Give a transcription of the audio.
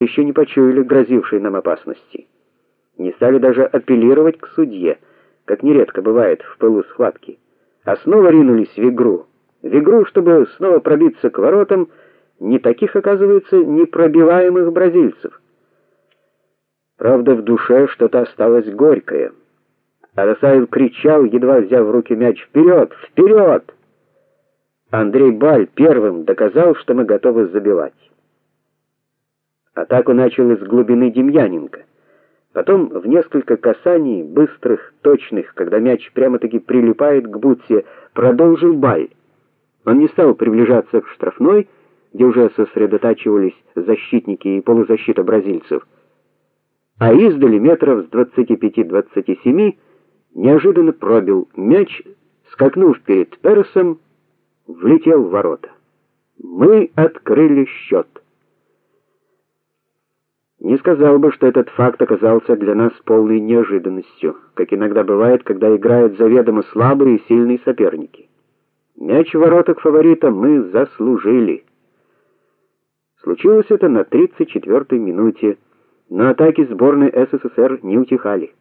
еще не почуяли грозившей нам опасности. Не стали даже апеллировать к судье, как нередко бывает в пылу схватки, а снова ринулись в игру. В игру, чтобы снова пробиться к воротам, не таких, оказывается, непробиваемых бразильцев. Правда, в душе что-то осталось горькое. Арасаев кричал, едва взяв в руки мяч: «Вперед! Вперед!» Андрей Баль первым доказал, что мы готовы забивать. Атаку начал из глубины Демьяненко. Потом в несколько касаний, быстрых, точных, когда мяч прямо-таки прилипает к бутсе, продолжил Баль. Он не стал приближаться к штрафной, где уже сосредотачивались защитники и полузащита бразильцев. А издали метров с 25-27 неожиданно пробил мяч, скакнув перед Персом, влетел в ворота. Мы открыли счет. Не сказал бы, что этот факт оказался для нас полной неожиданностью, как иногда бывает, когда играют заведомо слабые и сильные соперники. Мяч в воротах фаворита мы заслужили. Случилось это на 34-й минуте, но атаки сборной СССР не утихали.